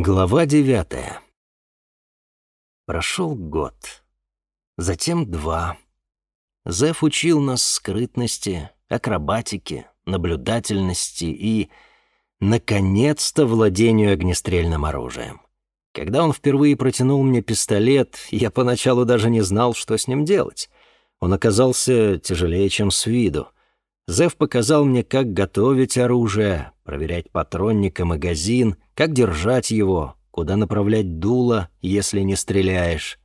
Глава девятая. Прошел год. Затем два. Зев учил нас скрытности, акробатике, наблюдательности и, наконец-то, владению огнестрельным оружием. Когда он впервые протянул мне пистолет, я поначалу даже не знал, что с ним делать. Он оказался тяжелее, чем с виду. Зев показал мне, как готовить оружие, проверять патронник и магазин, как держать его, куда направлять дуло, если не стреляешь.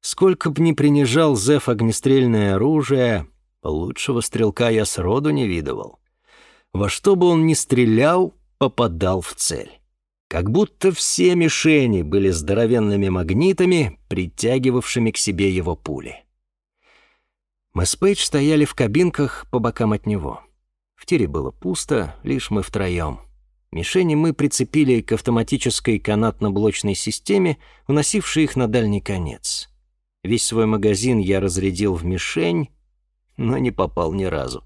Сколько б ни принижал Зев огнестрельное оружие, лучшего стрелка я сроду не видывал. Во что бы он ни стрелял, попадал в цель. Как будто все мишени были здоровенными магнитами, притягивавшими к себе его пули. Мы с Пейдж стояли в кабинках по бокам от него. В тире было пусто, лишь мы втроем. Мишени мы прицепили к автоматической канатно-блочной системе, уносившей их на дальний конец. Весь свой магазин я разрядил в мишень, но не попал ни разу.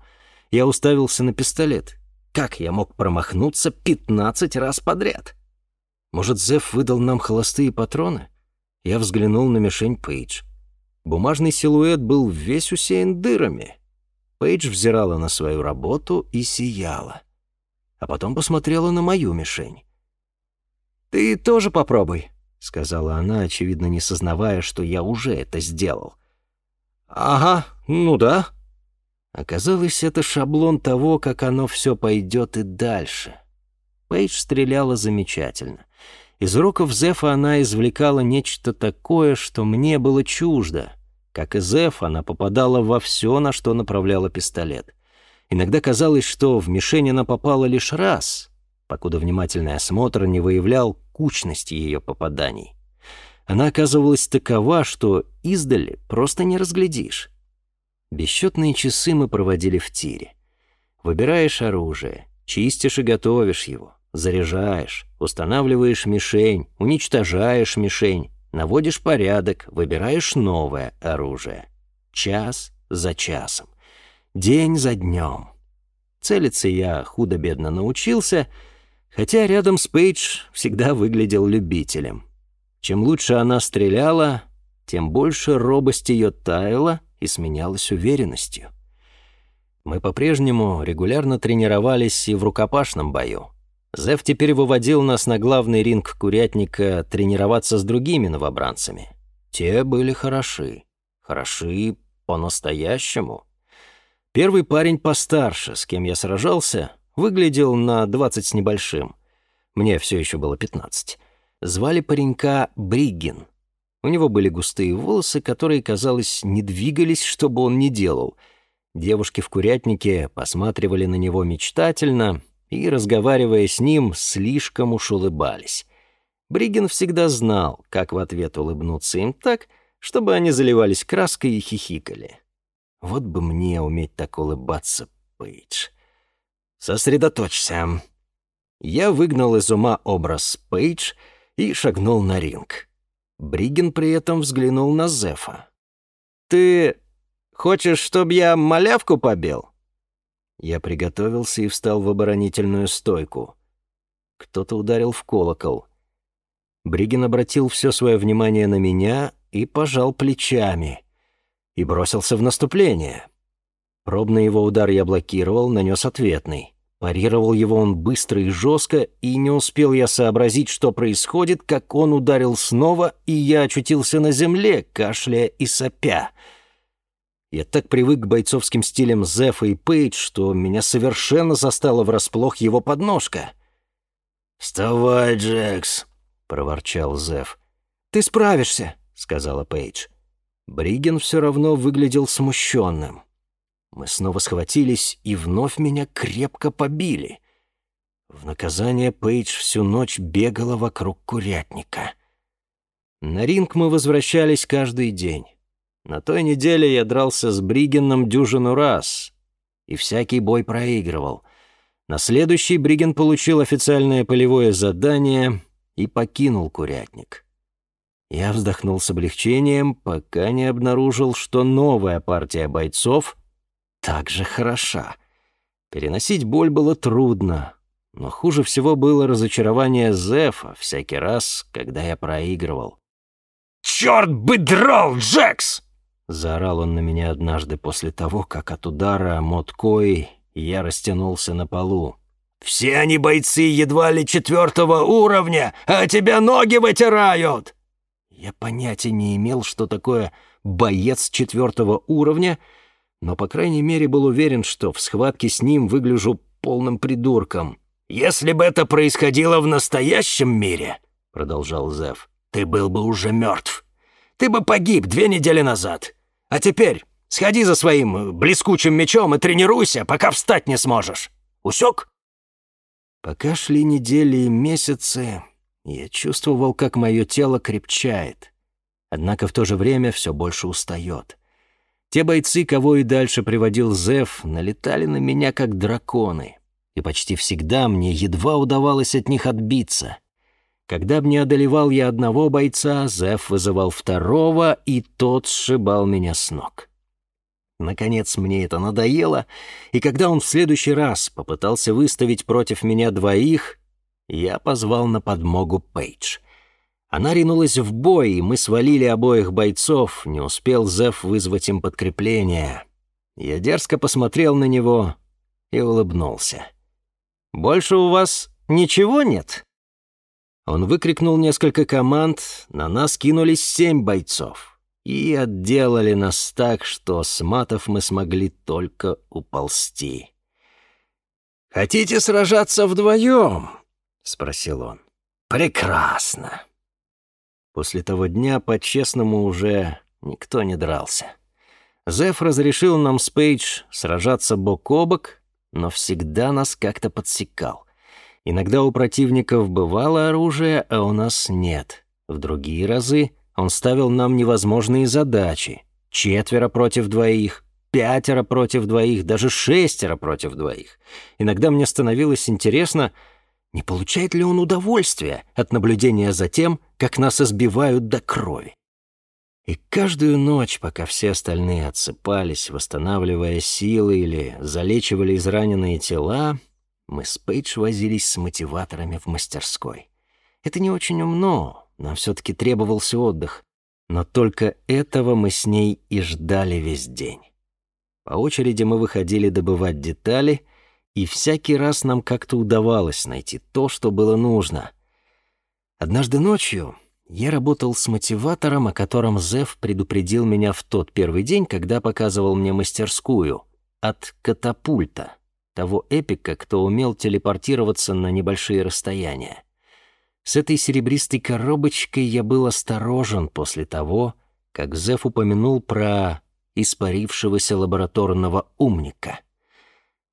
Я уставился на пистолет. Как я мог промахнуться пятнадцать раз подряд? Может, Зев выдал нам холостые патроны? Я взглянул на мишень Пейдж. Бумажный силуэт был весь усеян дырами. Пейдж взирала на свою работу и сияла. А потом посмотрела на мою мишень. «Ты тоже попробуй», — сказала она, очевидно не сознавая, что я уже это сделал. «Ага, ну да». Оказалось, это шаблон того, как оно все пойдет и дальше. Пейдж стреляла замечательно. Из уроков Зефа она извлекала нечто такое, что мне было чуждо. Как и Зеф, она попадала во все, на что направляла пистолет. Иногда казалось, что в мишень она попала лишь раз, покуда внимательный осмотр не выявлял кучности ее попаданий. Она оказывалась такова, что издали просто не разглядишь. Бесчетные часы мы проводили в тире. Выбираешь оружие, чистишь и готовишь его, заряжаешь, устанавливаешь мишень, уничтожаешь мишень, Наводишь порядок, выбираешь новое оружие. Час за часом. День за днем. Целиться я худо-бедно научился, хотя рядом с Пейдж всегда выглядел любителем. Чем лучше она стреляла, тем больше робость ее таяла и сменялась уверенностью. Мы по-прежнему регулярно тренировались и в рукопашном бою. Зев теперь выводил нас на главный ринг курятника тренироваться с другими новобранцами. Те были хороши. Хороши по-настоящему. Первый парень постарше, с кем я сражался, выглядел на двадцать с небольшим. Мне все еще было пятнадцать. Звали паренька Бриггин. У него были густые волосы, которые, казалось, не двигались, что бы он ни делал. Девушки в курятнике посматривали на него мечтательно, и, разговаривая с ним, слишком уж улыбались. Бригин всегда знал, как в ответ улыбнуться им так, чтобы они заливались краской и хихикали. Вот бы мне уметь так улыбаться, Пейдж. Сосредоточься. Я выгнал из ума образ Пейдж и шагнул на ринг. Бригин при этом взглянул на Зефа. «Ты хочешь, чтобы я малявку побил?» Я приготовился и встал в оборонительную стойку. Кто-то ударил в колокол. Бригин обратил все свое внимание на меня и пожал плечами. И бросился в наступление. Пробный его удар я блокировал, нанес ответный. Парировал его он быстро и жестко, и не успел я сообразить, что происходит, как он ударил снова, и я очутился на земле, кашляя и сопя — я так привык к бойцовским стилям Зефа и Пейдж, что меня совершенно застала врасплох его подножка. «Вставай, Джекс!» — проворчал Зеф. «Ты справишься!» — сказала Пейдж. Бриген все равно выглядел смущенным. Мы снова схватились, и вновь меня крепко побили. В наказание Пейдж всю ночь бегала вокруг курятника. На ринг мы возвращались каждый день. На той неделе я дрался с Бригеном дюжину раз, и всякий бой проигрывал. На следующий Бриген получил официальное полевое задание и покинул курятник. Я вздохнул с облегчением, пока не обнаружил, что новая партия бойцов также хороша. Переносить боль было трудно, Но хуже всего было разочарование Зефа всякий раз, когда я проигрывал. «Черт бы драл, Джекс!» Заорал он на меня однажды после того, как от удара моткой я растянулся на полу. «Все они бойцы едва ли четвертого уровня, а тебя ноги вытирают!» Я понятия не имел, что такое боец четвертого уровня, но, по крайней мере, был уверен, что в схватке с ним выгляжу полным придурком. «Если бы это происходило в настоящем мире», — продолжал Зев, — «ты был бы уже мертв. Ты бы погиб две недели назад. А теперь сходи за своим блескучим мечом и тренируйся, пока встать не сможешь. Усек?» Пока шли недели и месяцы, я чувствовал, как мое тело крепчает. Однако в то же время все больше устает. Те бойцы, кого и дальше приводил Зев, налетали на меня как драконы, и почти всегда мне едва удавалось от них отбиться. Когда б не одолевал я одного бойца, Зев вызывал второго, и тот сшибал меня с ног. Наконец мне это надоело, и когда он в следующий раз попытался выставить против меня двоих, я позвал на подмогу Пейдж — она ринулась в бой, и мы свалили обоих бойцов, не успел Зев вызвать им подкрепление. Я дерзко посмотрел на него и улыбнулся. «Больше у вас ничего нет?» Он выкрикнул несколько команд, на нас кинулись семь бойцов и отделали нас так, что с матов мы смогли только уползти. «Хотите сражаться вдвоем?» — спросил он. «Прекрасно. После того дня, по-честному, уже никто не дрался. Зев разрешил нам с Пейдж сражаться бок о бок, но всегда нас как-то подсекал. Иногда у противников бывало оружие, а у нас нет. В другие разы он ставил нам невозможные задачи. Четверо против двоих, пятеро против двоих, даже шестеро против двоих. Иногда мне становилось интересно, не получает ли он удовольствие от наблюдения за тем, как нас избивают до крови? И каждую ночь, пока все остальные отсыпались, восстанавливая силы или залечивали израненные тела, мы с Пейдж возились с мотиваторами в мастерской. Это не очень умно, нам все-таки требовался отдых, но только этого мы с ней и ждали весь день. По очереди мы выходили добывать детали — и всякий раз нам как-то удавалось найти то, что было нужно. Однажды ночью я работал с мотиватором, о котором Зев предупредил меня в тот первый день, когда показывал мне мастерскую, от катапульта, того эпика, кто умел телепортироваться на небольшие расстояния. С этой серебристой коробочкой я был осторожен после того, как Зев упомянул про испарившегося лабораторного умника —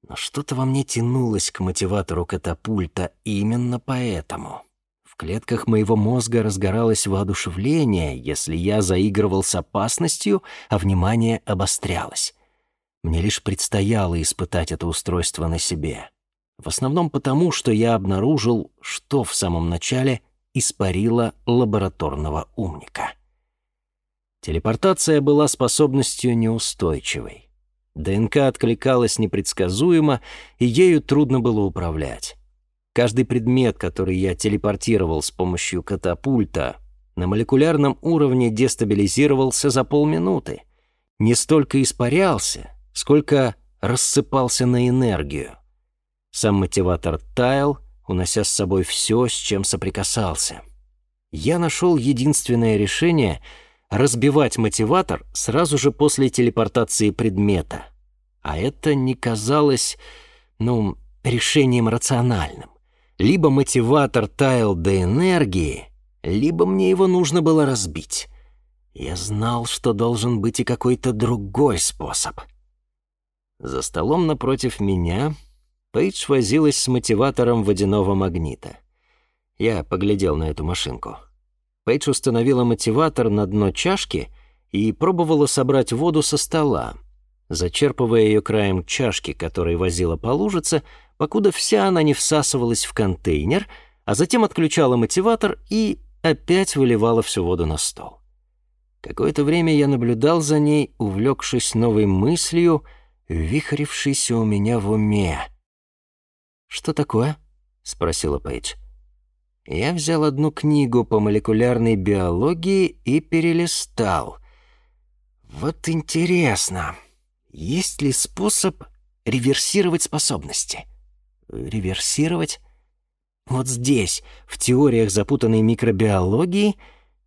но что-то во мне тянулось к мотиватору катапульта именно поэтому. В клетках моего мозга разгоралось воодушевление, если я заигрывал с опасностью, а внимание обострялось. Мне лишь предстояло испытать это устройство на себе. В основном потому, что я обнаружил, что в самом начале испарило лабораторного умника. Телепортация была способностью неустойчивой. ДНК откликалась непредсказуемо, и ею трудно было управлять. Каждый предмет, который я телепортировал с помощью катапульта, на молекулярном уровне дестабилизировался за полминуты. Не столько испарялся, сколько рассыпался на энергию. Сам мотиватор таял, унося с собой все, с чем соприкасался. Я нашел единственное решение — разбивать мотиватор сразу же после телепортации предмета. А это не казалось, ну, решением рациональным. Либо мотиватор таял до энергии, либо мне его нужно было разбить. Я знал, что должен быть и какой-то другой способ. За столом напротив меня Пейдж возилась с мотиватором водяного магнита. Я поглядел на эту машинку. Пейдж установила мотиватор на дно чашки и пробовала собрать воду со стола, зачерпывая ее краем чашки, которой возила по лужице, покуда вся она не всасывалась в контейнер, а затем отключала мотиватор и опять выливала всю воду на стол. Какое-то время я наблюдал за ней, увлекшись новой мыслью, вихрившейся у меня в уме. «Что такое?» — спросила Пейдж. Я взял одну книгу по молекулярной биологии и перелистал. Вот интересно, есть ли способ реверсировать способности? Реверсировать? Вот здесь, в теориях запутанной микробиологии,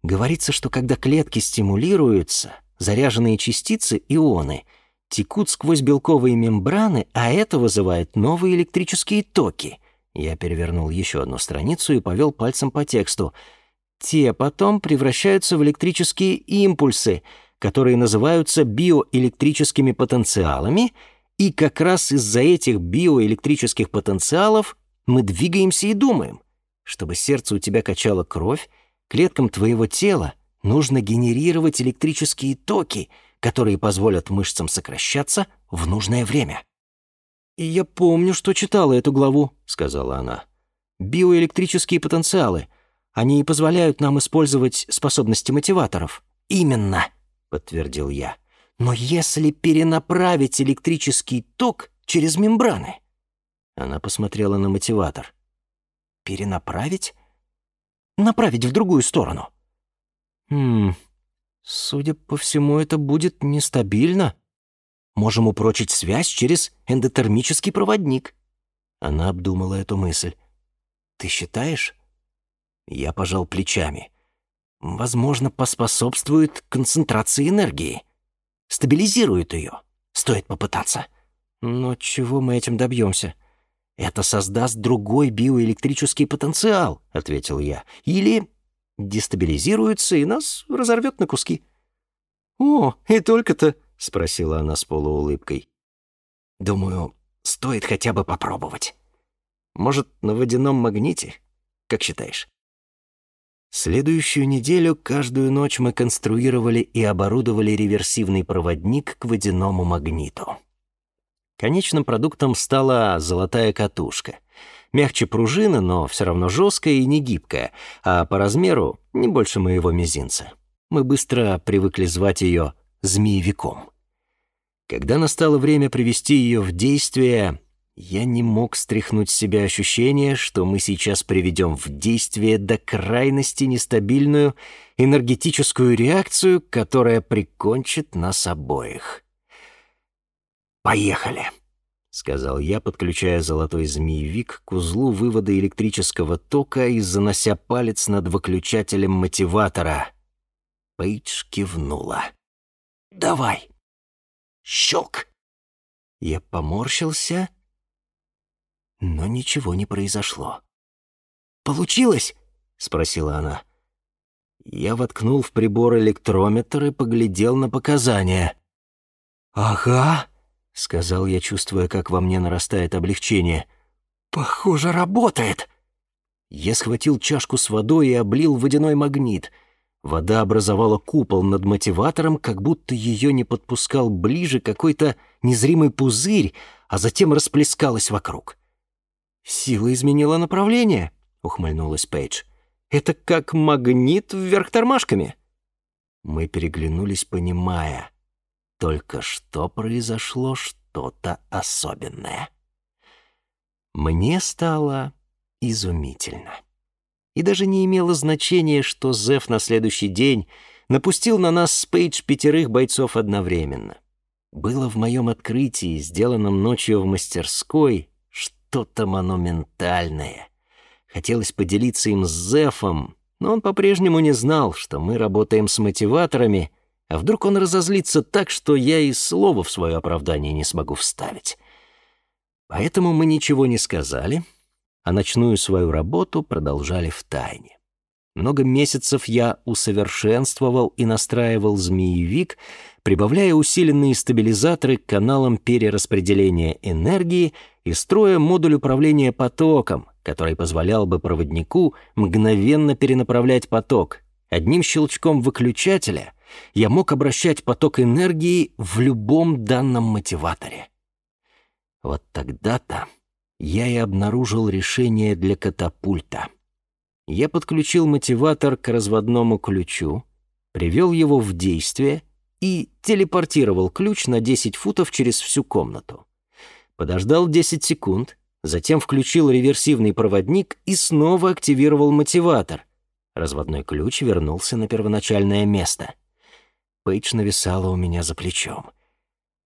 говорится, что когда клетки стимулируются, заряженные частицы, ионы, текут сквозь белковые мембраны, а это вызывает новые электрические токи — я перевернул еще одну страницу и повел пальцем по тексту. Те потом превращаются в электрические импульсы, которые называются биоэлектрическими потенциалами, и как раз из-за этих биоэлектрических потенциалов мы двигаемся и думаем. Чтобы сердце у тебя качало кровь, клеткам твоего тела нужно генерировать электрические токи, которые позволят мышцам сокращаться в нужное время. «И я помню, что читала эту главу», — сказала она. «Биоэлектрические потенциалы. Они позволяют нам использовать способности мотиваторов». «Именно», — подтвердил я. «Но если перенаправить электрический ток через мембраны...» Она посмотрела на мотиватор. «Перенаправить? Направить в другую сторону?» «Хм... Судя по всему, это будет нестабильно», можем упрочить связь через эндотермический проводник». Она обдумала эту мысль. «Ты считаешь?» Я пожал плечами. «Возможно, поспособствует концентрации энергии. Стабилизирует ее. Стоит попытаться. Но чего мы этим добьемся?» «Это создаст другой биоэлектрический потенциал», — ответил я. «Или дестабилизируется и нас разорвет на куски». «О, и только-то», — спросила она с полуулыбкой. «Думаю, стоит хотя бы попробовать. Может, на водяном магните? Как считаешь?» Следующую неделю каждую ночь мы конструировали и оборудовали реверсивный проводник к водяному магниту. Конечным продуктом стала золотая катушка. Мягче пружины, но все равно жесткая и не гибкая, а по размеру не больше моего мизинца. Мы быстро привыкли звать ее змеевиком. Когда настало время привести ее в действие, я не мог стряхнуть с себя ощущение, что мы сейчас приведем в действие до крайности нестабильную энергетическую реакцию, которая прикончит нас обоих. «Поехали!» — сказал я, подключая золотой змеевик к узлу вывода электрического тока и занося палец над выключателем мотиватора. Пейдж кивнула. Давай. Щелк. Я поморщился, но ничего не произошло. «Получилось?» — спросила она. Я воткнул в прибор электрометр и поглядел на показания. «Ага», — сказал я, чувствуя, как во мне нарастает облегчение. «Похоже, работает». Я схватил чашку с водой и облил водяной магнит — Вода образовала купол над мотиватором, как будто ее не подпускал ближе какой-то незримый пузырь, а затем расплескалась вокруг. «Сила изменила направление», — ухмыльнулась Пейдж. «Это как магнит вверх тормашками». Мы переглянулись, понимая. Только что произошло что-то особенное. Мне стало изумительно и даже не имело значения, что Зев на следующий день напустил на нас с Пейдж пятерых бойцов одновременно. Было в моем открытии, сделанном ночью в мастерской, что-то монументальное. Хотелось поделиться им с Зефом, но он по-прежнему не знал, что мы работаем с мотиваторами, а вдруг он разозлится так, что я и слова в свое оправдание не смогу вставить. Поэтому мы ничего не сказали — а ночную свою работу продолжали в тайне. Много месяцев я усовершенствовал и настраивал змеевик, прибавляя усиленные стабилизаторы к каналам перераспределения энергии и строя модуль управления потоком, который позволял бы проводнику мгновенно перенаправлять поток. Одним щелчком выключателя я мог обращать поток энергии в любом данном мотиваторе. Вот тогда-то я и обнаружил решение для катапульта. Я подключил мотиватор к разводному ключу, привел его в действие и телепортировал ключ на 10 футов через всю комнату. Подождал 10 секунд, затем включил реверсивный проводник и снова активировал мотиватор. Разводной ключ вернулся на первоначальное место. Пейдж нависала у меня за плечом.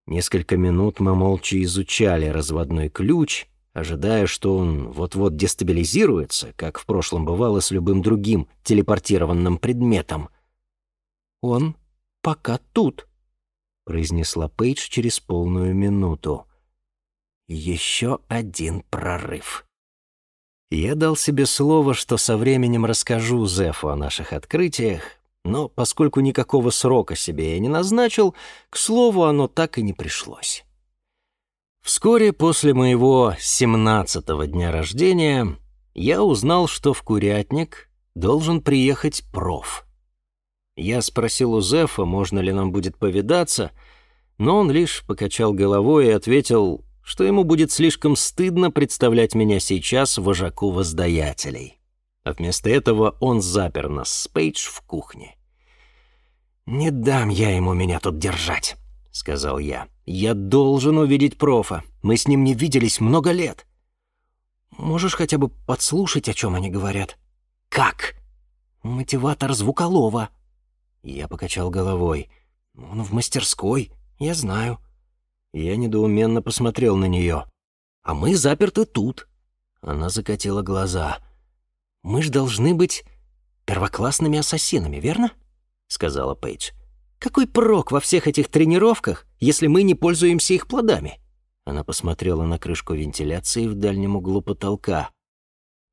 Несколько минут мы молча изучали разводной ключ, ожидая, что он вот-вот дестабилизируется, как в прошлом бывало с любым другим телепортированным предметом. «Он пока тут», — произнесла Пейдж через полную минуту. «Еще один прорыв». Я дал себе слово, что со временем расскажу Зефу о наших открытиях, но поскольку никакого срока себе я не назначил, к слову, оно так и не пришлось. Вскоре после моего семнадцатого дня рождения я узнал, что в Курятник должен приехать проф. Я спросил у Зефа, можно ли нам будет повидаться, но он лишь покачал головой и ответил, что ему будет слишком стыдно представлять меня сейчас вожаку воздаятелей. А вместо этого он запер нас с Пейдж в кухне. «Не дам я ему меня тут держать», — сказал я. «Я должен увидеть профа. Мы с ним не виделись много лет». «Можешь хотя бы подслушать, о чем они говорят?» «Как?» «Мотиватор Звуколова». Я покачал головой. «Он в мастерской, я знаю». Я недоуменно посмотрел на нее. «А мы заперты тут». Она закатила глаза. «Мы ж должны быть первоклассными ассасинами, верно?» сказала Пейдж. «Какой прок во всех этих тренировках, если мы не пользуемся их плодами?» Она посмотрела на крышку вентиляции в дальнем углу потолка.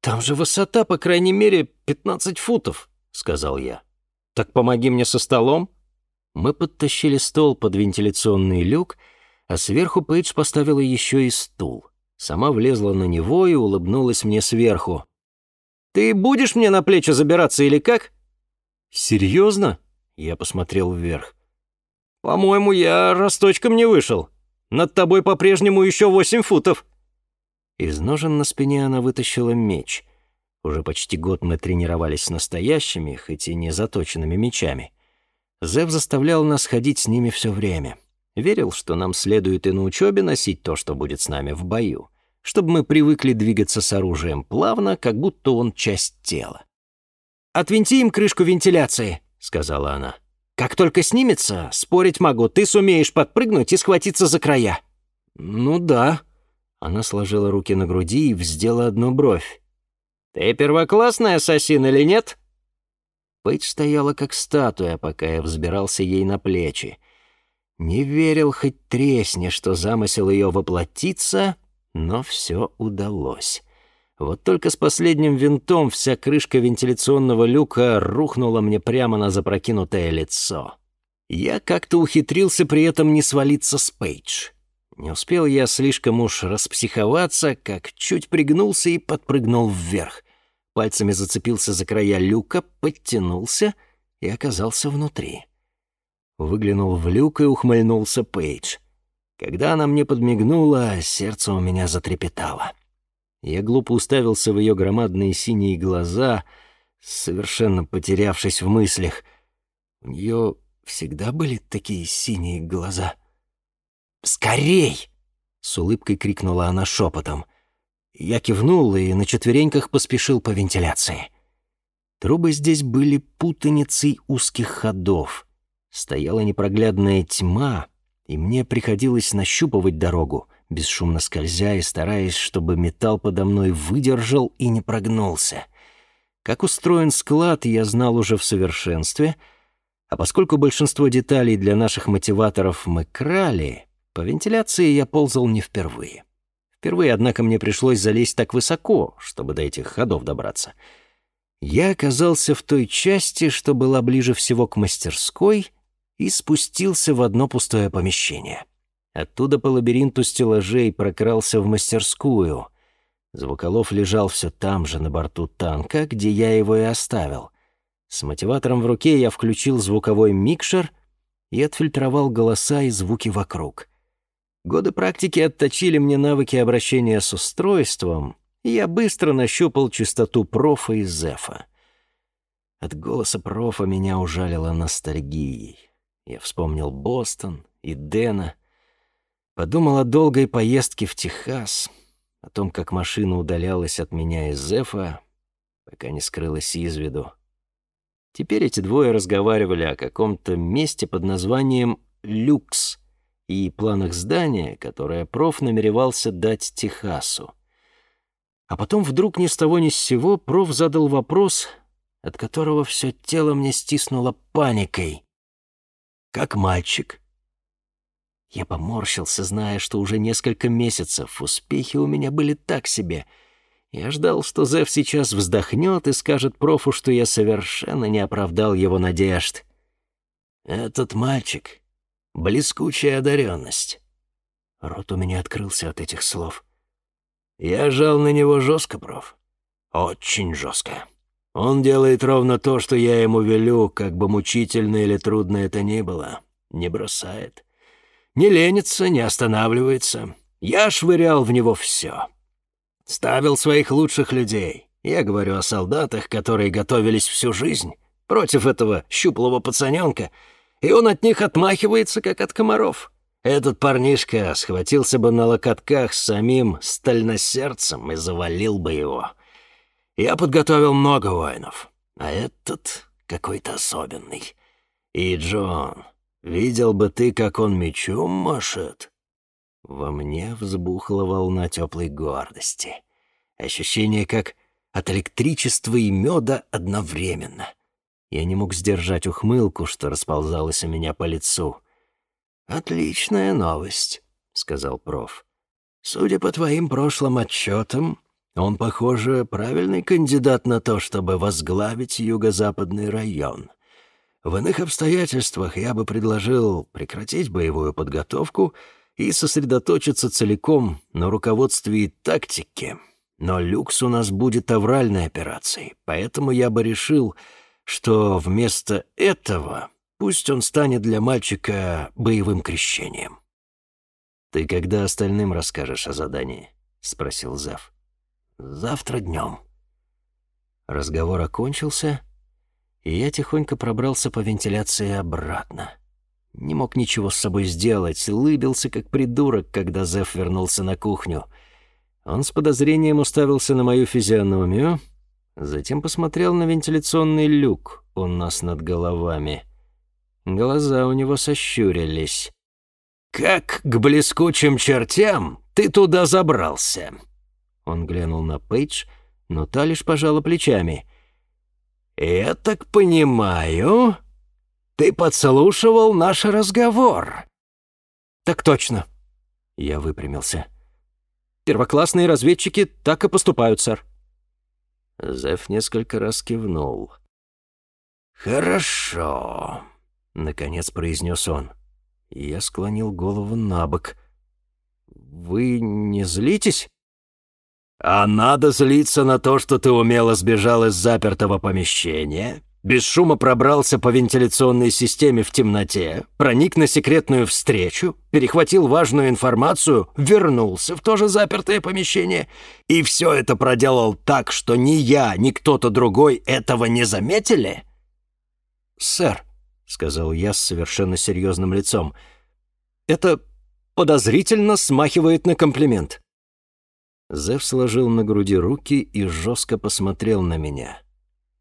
«Там же высота, по крайней мере, 15 футов», — сказал я. «Так помоги мне со столом». Мы подтащили стол под вентиляционный люк, а сверху Пейдж поставила еще и стул. Сама влезла на него и улыбнулась мне сверху. «Ты будешь мне на плечи забираться или как?» «Серьезно?» Я посмотрел вверх. «По-моему, я росточком не вышел. Над тобой по-прежнему еще восемь футов». Из ножен на спине она вытащила меч. Уже почти год мы тренировались с настоящими, хоть и не заточенными мечами. Зев заставлял нас ходить с ними все время. Верил, что нам следует и на учебе носить то, что будет с нами в бою, чтобы мы привыкли двигаться с оружием плавно, как будто он часть тела. «Отвинти им крышку вентиляции», — сказала она. «Как только снимется, спорить могу, ты сумеешь подпрыгнуть и схватиться за края». «Ну да». Она сложила руки на груди и вздела одну бровь. «Ты первоклассный ассасин или нет?» Пейдж стояла как статуя, пока я взбирался ей на плечи. Не верил хоть тресни, что замысел ее воплотиться, но все удалось. Вот только с последним винтом вся крышка вентиляционного люка рухнула мне прямо на запрокинутое лицо. Я как-то ухитрился при этом не свалиться с Пейдж. Не успел я слишком уж распсиховаться, как чуть пригнулся и подпрыгнул вверх. Пальцами зацепился за края люка, подтянулся и оказался внутри. Выглянул в люк и ухмыльнулся Пейдж. Когда она мне подмигнула, сердце у меня затрепетало. Я глупо уставился в ее громадные синие глаза, совершенно потерявшись в мыслях. У нее всегда были такие синие глаза. «Скорей!» — с улыбкой крикнула она шепотом. Я кивнул и на четвереньках поспешил по вентиляции. Трубы здесь были путаницей узких ходов. Стояла непроглядная тьма, и мне приходилось нащупывать дорогу — бесшумно скользя и стараясь, чтобы металл подо мной выдержал и не прогнулся. Как устроен склад, я знал уже в совершенстве, а поскольку большинство деталей для наших мотиваторов мы крали, по вентиляции я ползал не впервые. Впервые, однако, мне пришлось залезть так высоко, чтобы до этих ходов добраться. Я оказался в той части, что была ближе всего к мастерской, и спустился в одно пустое помещение. Оттуда по лабиринту стеллажей прокрался в мастерскую. Звуколов лежал все там же, на борту танка, где я его и оставил. С мотиватором в руке я включил звуковой микшер и отфильтровал голоса и звуки вокруг. Годы практики отточили мне навыки обращения с устройством, и я быстро нащупал чистоту профа и зефа. От голоса профа меня ужалило ностальгией. Я вспомнил Бостон и Дэна, Подумал о долгой поездке в Техас. о том, как машина удалялась от меня из Зефа, пока не скрылась из виду. Теперь эти двое разговаривали о каком-то месте под названием «Люкс» и планах здания, которое проф намеревался дать Техасу. А потом вдруг ни с того ни с сего проф задал вопрос, от которого все тело мне стиснуло паникой. «Как мальчик?» Я поморщился, зная, что уже несколько месяцев успехи у меня были так себе. Я ждал, что Зев сейчас вздохнет и скажет профу, что я совершенно не оправдал его надежд. «Этот мальчик — блескучая одаренность». Рот у меня открылся от этих слов. «Я жал на него жестко, проф. Очень жестко. Он делает ровно то, что я ему велю, как бы мучительно или трудно это ни было. Не бросает. Не ленится, не останавливается. Я швырял в него все. Ставил своих лучших людей. Я говорю о солдатах, которые готовились всю жизнь против этого щуплого пацаненка, и он от них отмахивается, как от комаров. Этот парнишка схватился бы на локотках с самим стальносердцем и завалил бы его. Я подготовил много воинов, а этот какой-то особенный. И Джон, видел бы ты, как он мечом машет. Во мне взбухла волна теплой гордости. Ощущение, как от электричества и меда одновременно. Я не мог сдержать ухмылку, что расползалась у меня по лицу. «Отличная новость», — сказал проф. «Судя по твоим прошлым отчетам, он, похоже, правильный кандидат на то, чтобы возглавить юго-западный район. В иных обстоятельствах я бы предложил прекратить боевую подготовку и сосредоточиться целиком на руководстве и тактике. Но люкс у нас будет авральной операцией, поэтому я бы решил, что вместо этого пусть он станет для мальчика боевым крещением. «Ты когда остальным расскажешь о задании?» — спросил Зав. Завтра днем». Разговор окончился, и я тихонько пробрался по вентиляции обратно. Не мог ничего с собой сделать, лыбился как придурок, когда Зев вернулся на кухню. Он с подозрением уставился на мою физиономию, затем посмотрел на вентиляционный люк у нас над головами. Глаза у него сощурились. «Как к блескучим чертям ты туда забрался?» Он глянул на Пейдж, но та лишь пожала плечами. «Я так понимаю, ты подслушивал наш разговор?» «Так точно». Я выпрямился. «Первоклассные разведчики так и поступают, сэр». Зев несколько раз кивнул. «Хорошо», — наконец произнес он. Я склонил голову на бок. «Вы не злитесь?» А надо злиться на то, что ты умело сбежал из запертого помещения, без шума пробрался по вентиляционной системе в темноте, проник на секретную встречу, перехватил важную информацию, вернулся в то же запертое помещение и все это проделал так, что ни я, ни кто-то другой этого не заметили? «Сэр», — сказал я с совершенно серьезным лицом, — «это подозрительно смахивает на комплимент». Зев сложил на груди руки и жестко посмотрел на меня.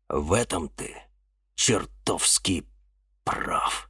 «В этом ты чертовски прав».